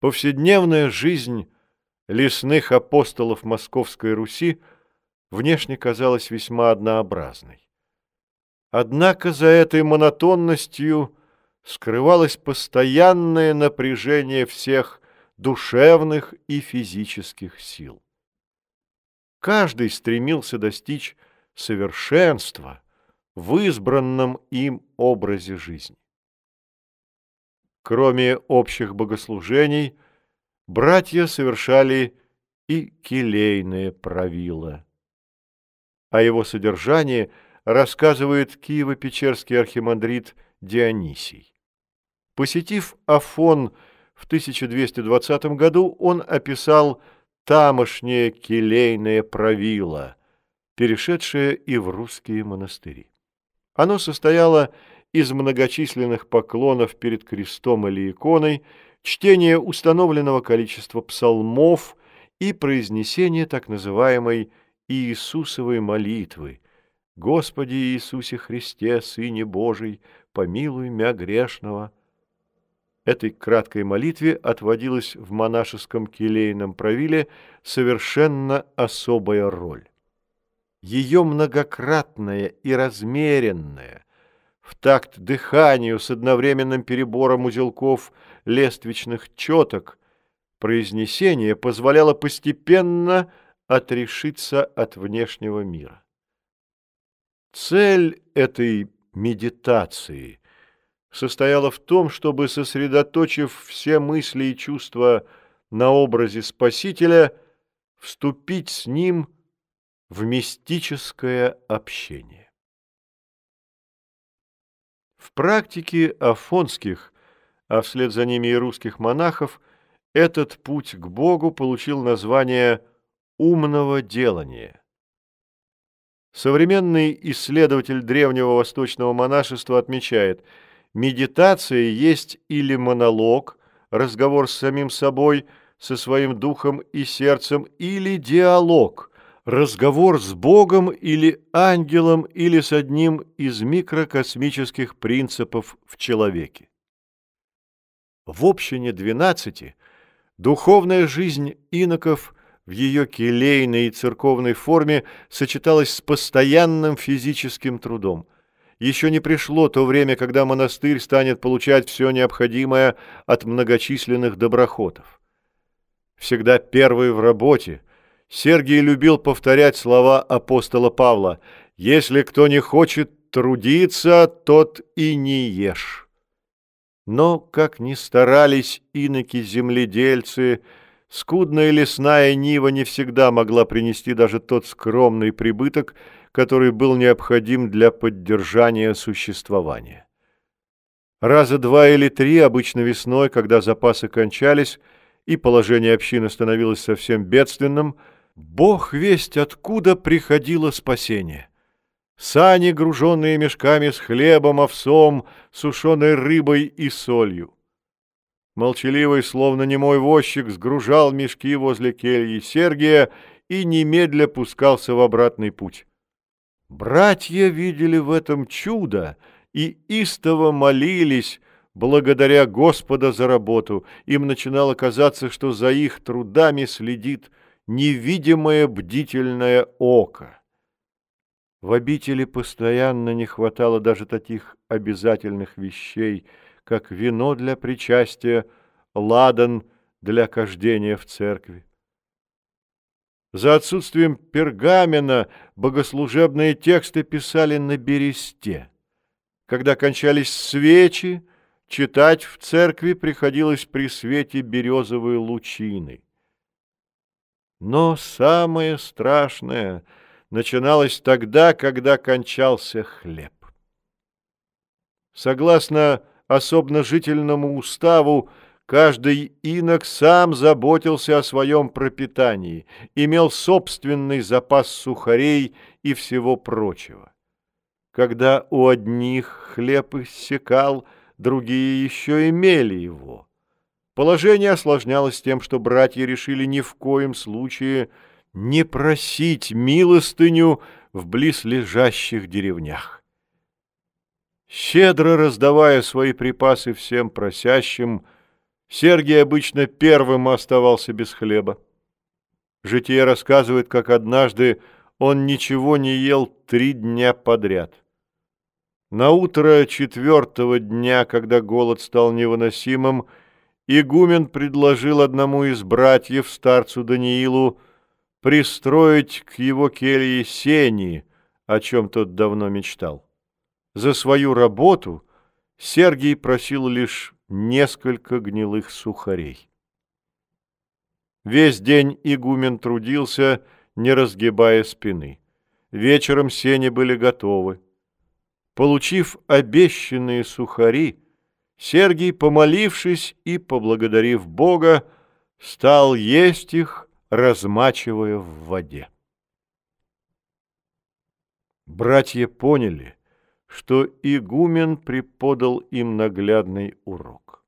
Повседневная жизнь лесных апостолов Московской Руси внешне казалась весьма однообразной. Однако за этой монотонностью скрывалось постоянное напряжение всех душевных и физических сил. Каждый стремился достичь совершенства в избранном им образе жизни. Кроме общих богослужений, братья совершали и келейные правила. О его содержании рассказывает Киево-Печерский архимандрит Дионисий. Посетив Афон в 1220 году, он описал тамошнее келейное правило, перешедшее и в русские монастыри. Оно состояло из многочисленных поклонов перед крестом или иконой, чтения установленного количества псалмов и произнесения так называемой Иисусовой молитвы «Господи Иисусе Христе, Сыне Божий, помилуй мя грешного». Этой краткой молитве отводилась в монашеском келейном правиле совершенно особая роль. Ее многократная и размеренная, в такт дыханию с одновременным перебором узелков лествичных четок, произнесение позволяло постепенно отрешиться от внешнего мира. Цель этой медитации состояла в том, чтобы, сосредоточив все мысли и чувства на образе Спасителя, вступить с ним мистическое общение. В практике афонских, а вслед за ними и русских монахов, этот путь к Богу получил название «умного делания». Современный исследователь древнего восточного монашества отмечает, медитация есть или монолог, разговор с самим собой, со своим духом и сердцем, или диалог – разговор с Богом или ангелом или с одним из микрокосмических принципов в человеке. В общине двенадцати духовная жизнь иноков в ее келейной и церковной форме сочеталась с постоянным физическим трудом. Еще не пришло то время, когда монастырь станет получать все необходимое от многочисленных доброхотов. Всегда первый в работе – Сергий любил повторять слова апостола Павла «Если кто не хочет трудиться, тот и не ешь». Но, как ни старались иноки-земледельцы, скудная лесная нива не всегда могла принести даже тот скромный прибыток, который был необходим для поддержания существования. Раза два или три, обычно весной, когда запасы кончались и положение общины становилось совсем бедственным – Бог весть, откуда приходило спасение. Сани, груженные мешками с хлебом, овсом, сушеной рыбой и солью. Молчаливый, словно немой возчик, сгружал мешки возле кельи Сергия и немедля пускался в обратный путь. Братья видели в этом чудо и истово молились, благодаря Господа за работу. Им начинало казаться, что за их трудами следит невидимое бдительное око. В обители постоянно не хватало даже таких обязательных вещей, как вино для причастия, ладан для кождения в церкви. За отсутствием пергамена богослужебные тексты писали на бересте. Когда кончались свечи, читать в церкви приходилось при свете березовой лучины. Но самое страшное начиналось тогда, когда кончался хлеб. Согласно особножительному уставу, каждый инок сам заботился о своем пропитании, имел собственный запас сухарей и всего прочего. Когда у одних хлеб иссякал, другие еще имели его. Положение осложнялось тем, что братья решили ни в коем случае не просить милостыню в близлежащих деревнях. Щедро раздавая свои припасы всем просящим, Сергий обычно первым оставался без хлеба. Житие рассказывает, как однажды он ничего не ел три дня подряд. На утро четвертого дня, когда голод стал невыносимым, игумен предложил одному из братьев, старцу Даниилу, пристроить к его келье сени, о чем тот давно мечтал. За свою работу Сергий просил лишь несколько гнилых сухарей. Весь день игумен трудился, не разгибая спины. Вечером сени были готовы. Получив обещанные сухари, Сергий, помолившись и поблагодарив Бога, стал есть их, размачивая в воде. Братья поняли, что игумен преподал им наглядный урок.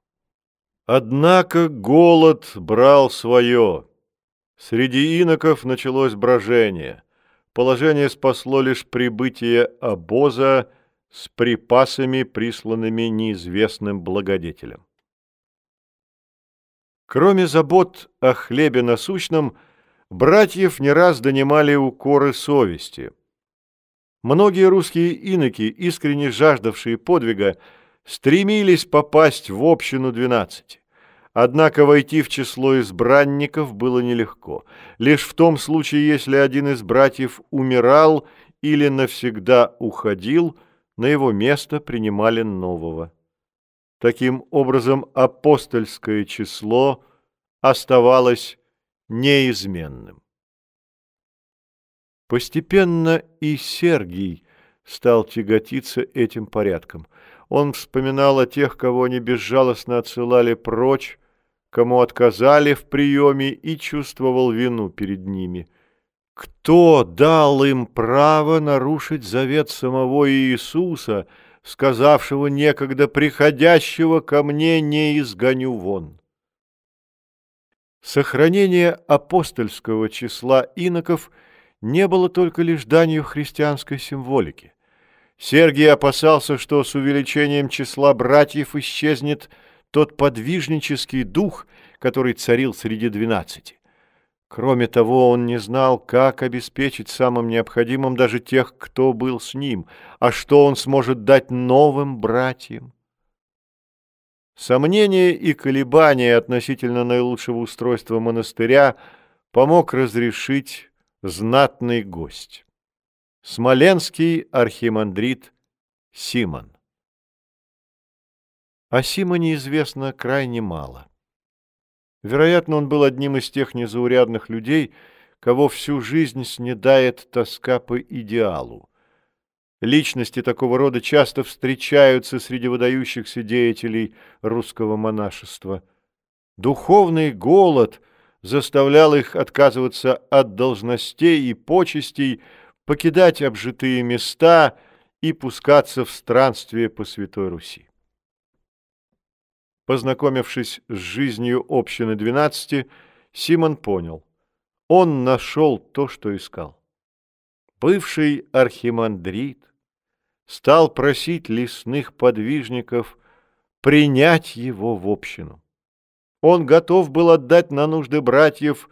Однако голод брал свое. Среди иноков началось брожение. Положение спасло лишь прибытие обоза с припасами, присланными неизвестным благодетелем. Кроме забот о хлебе насущном, братьев не раз донимали укоры совести. Многие русские иноки, искренне жаждавшие подвига, стремились попасть в общину двенадцати. Однако войти в число избранников было нелегко. Лишь в том случае, если один из братьев умирал или навсегда уходил – на его место принимали нового. Таким образом, апостольское число оставалось неизменным. Постепенно и Сергий стал тяготиться этим порядком. Он вспоминал о тех, кого они безжалостно отсылали прочь, кому отказали в приеме и чувствовал вину перед ними – кто дал им право нарушить завет самого Иисуса, сказавшего некогда «приходящего ко мне не изгоню вон»? Сохранение апостольского числа иноков не было только лишь данью христианской символики. Сергий опасался, что с увеличением числа братьев исчезнет тот подвижнический дух, который царил среди двенадцати. Кроме того, он не знал, как обеспечить самым необходимым даже тех, кто был с ним, а что он сможет дать новым братьям. Сомнения и колебания относительно наилучшего устройства монастыря помог разрешить знатный гость. Смоленский архимандрит Симон. О Симоне известно крайне мало. Вероятно, он был одним из тех незаурядных людей, кого всю жизнь снедает тоска по идеалу. Личности такого рода часто встречаются среди выдающихся деятелей русского монашества. Духовный голод заставлял их отказываться от должностей и почестей, покидать обжитые места и пускаться в странствие по Святой Руси. Познакомившись с жизнью общины двенадцати, Симон понял. Он нашел то, что искал. Бывший архимандрит стал просить лесных подвижников принять его в общину. Он готов был отдать на нужды братьев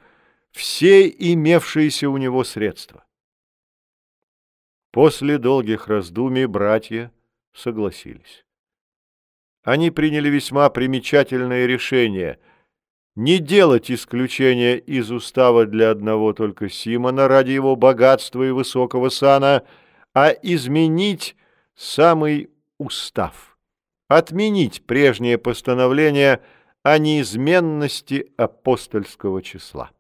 все имевшиеся у него средства. После долгих раздумий братья согласились они приняли весьма примечательное решение не делать исключения из устава для одного только Симона ради его богатства и высокого сана, а изменить самый устав, отменить прежнее постановление о неизменности апостольского числа.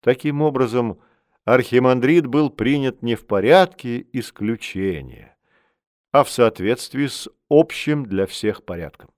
Таким образом, архимандрит был принят не в порядке исключения, а в соответствии с общим для всех порядком.